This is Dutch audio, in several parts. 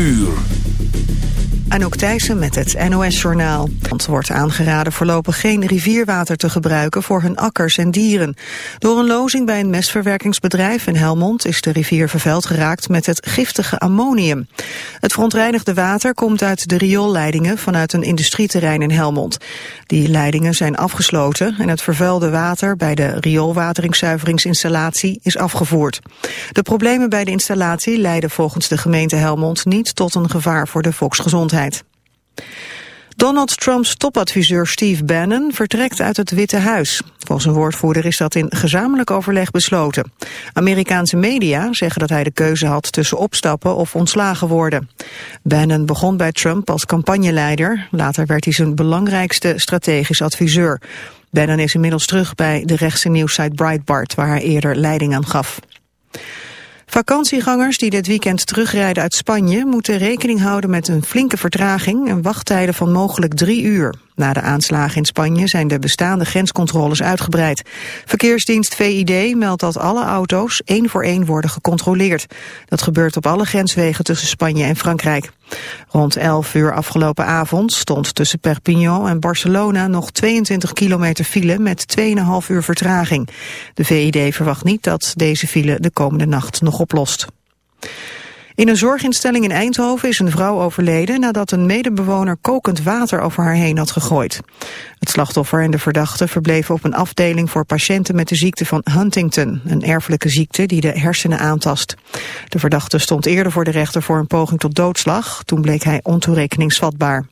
uur. Anouk Thijssen met het NOS-journaal. Het wordt aangeraden voorlopig geen rivierwater te gebruiken voor hun akkers en dieren. Door een lozing bij een mestverwerkingsbedrijf in Helmond is de rivier vervuild geraakt met het giftige ammonium. Het verontreinigde water komt uit de rioolleidingen vanuit een industrieterrein in Helmond. Die leidingen zijn afgesloten en het vervuilde water bij de rioolwateringszuiveringsinstallatie is afgevoerd. De problemen bij de installatie leiden volgens de gemeente Helmond niet tot een gevaar voor de volksgezondheid. Donald Trumps topadviseur Steve Bannon vertrekt uit het Witte Huis. Volgens een woordvoerder is dat in gezamenlijk overleg besloten. Amerikaanse media zeggen dat hij de keuze had tussen opstappen of ontslagen worden. Bannon begon bij Trump als campagneleider. Later werd hij zijn belangrijkste strategisch adviseur. Bannon is inmiddels terug bij de rechtse nieuwssite Breitbart, waar hij eerder leiding aan gaf. Vakantiegangers die dit weekend terugrijden uit Spanje moeten rekening houden met een flinke vertraging en wachttijden van mogelijk drie uur. Na de aanslagen in Spanje zijn de bestaande grenscontroles uitgebreid. Verkeersdienst VID meldt dat alle auto's één voor één worden gecontroleerd. Dat gebeurt op alle grenswegen tussen Spanje en Frankrijk. Rond 11 uur afgelopen avond stond tussen Perpignan en Barcelona nog 22 kilometer file met 2,5 uur vertraging. De VID verwacht niet dat deze file de komende nacht nog oplost. In een zorginstelling in Eindhoven is een vrouw overleden nadat een medebewoner kokend water over haar heen had gegooid. Het slachtoffer en de verdachte verbleven op een afdeling voor patiënten met de ziekte van Huntington, een erfelijke ziekte die de hersenen aantast. De verdachte stond eerder voor de rechter voor een poging tot doodslag, toen bleek hij ontoerekeningsvatbaar.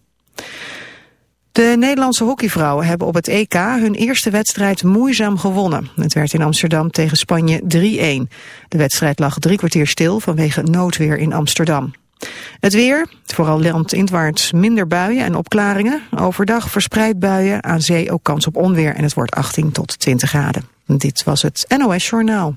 De Nederlandse hockeyvrouwen hebben op het EK hun eerste wedstrijd moeizaam gewonnen. Het werd in Amsterdam tegen Spanje 3-1. De wedstrijd lag drie kwartier stil vanwege noodweer in Amsterdam. Het weer, vooral landinwaarts minder buien en opklaringen. Overdag verspreid buien, aan zee ook kans op onweer en het wordt 18 tot 20 graden. Dit was het NOS Journaal.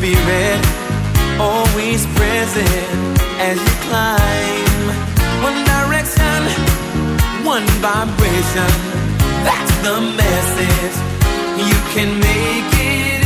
Spirit always present as you climb. One direction, one vibration. That's the message. You can make it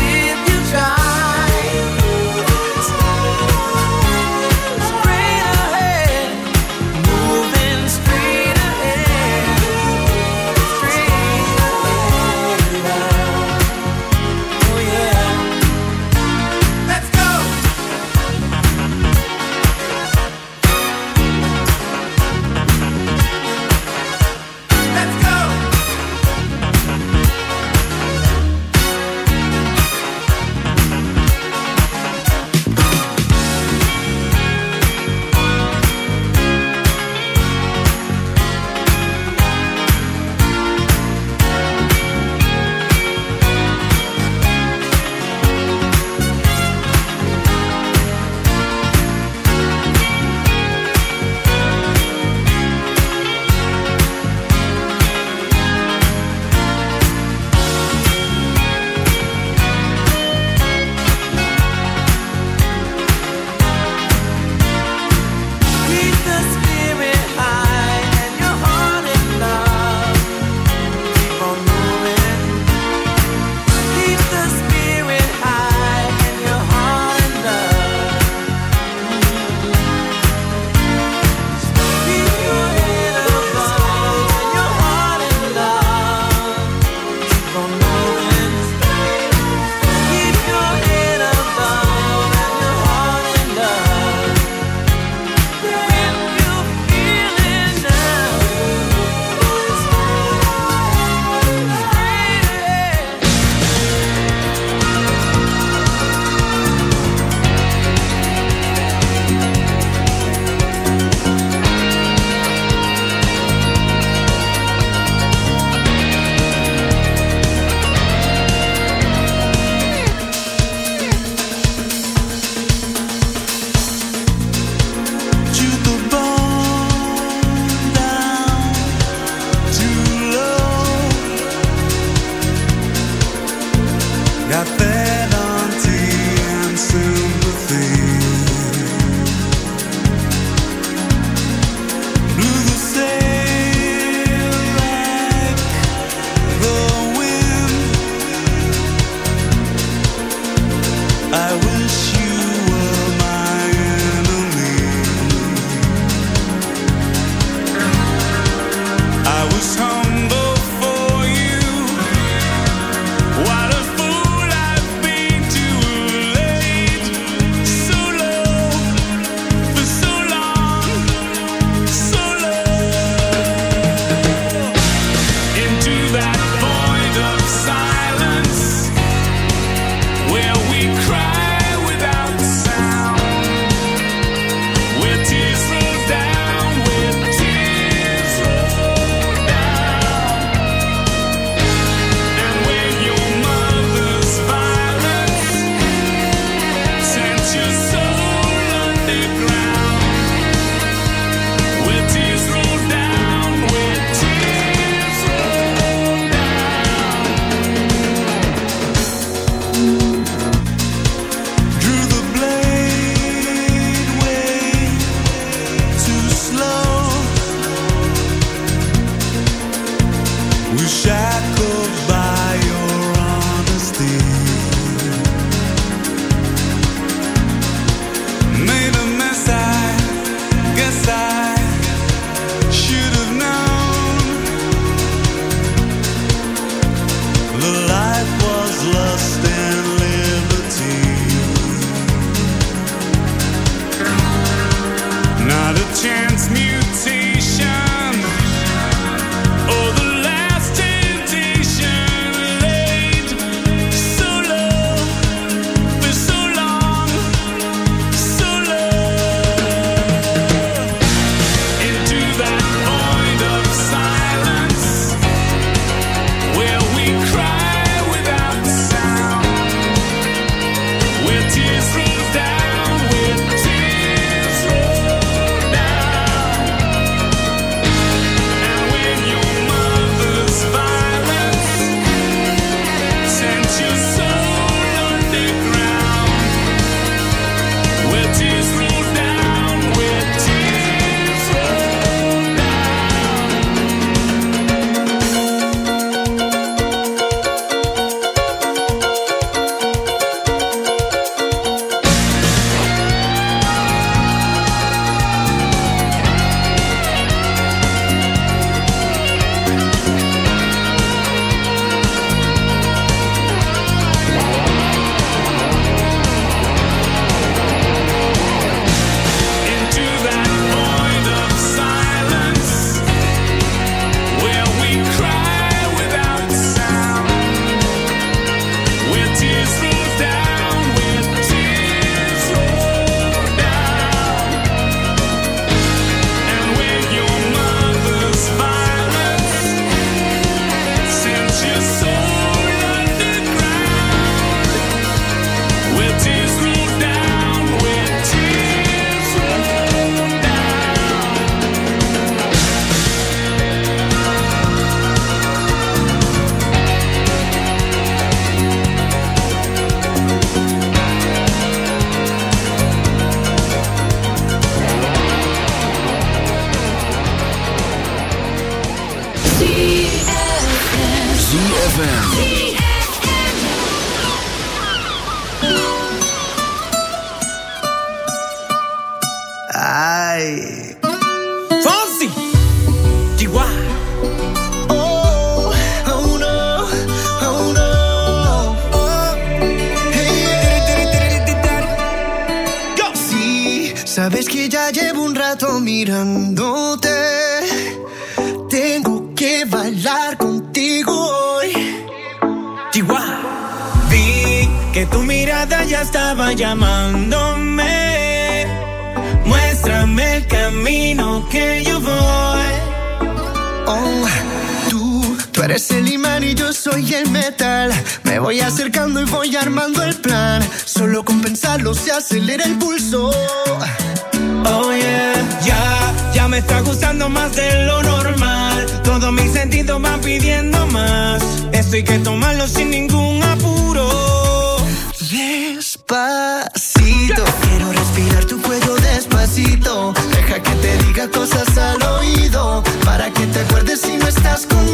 estás conmigo.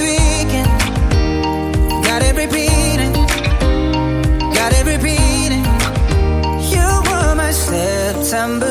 December.